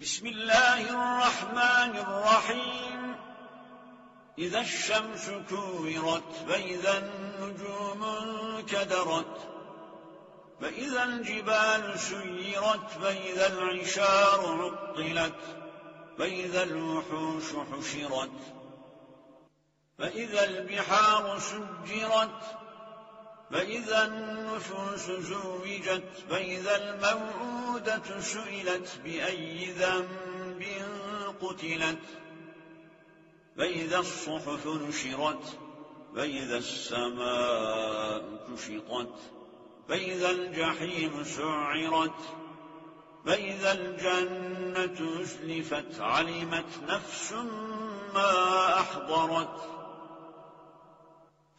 بسم الله الرحمن الرحيم. إذا الشمس كورت فإذا النجوم كدرت فإذا الجبال سيرت فإذا العشار عطلت. فإذا الوحوش حشرت. فإذا البحار سجرت. فإذا النفوس زوجت فإذا الموعودة سئلت بأي ذنب قتلت. فإذا الصحف نشرت فإذا السماء كشطت. فإذا الجحيم سعرت فإذا الجنة أسلفت علمت نفس ما أحضرت.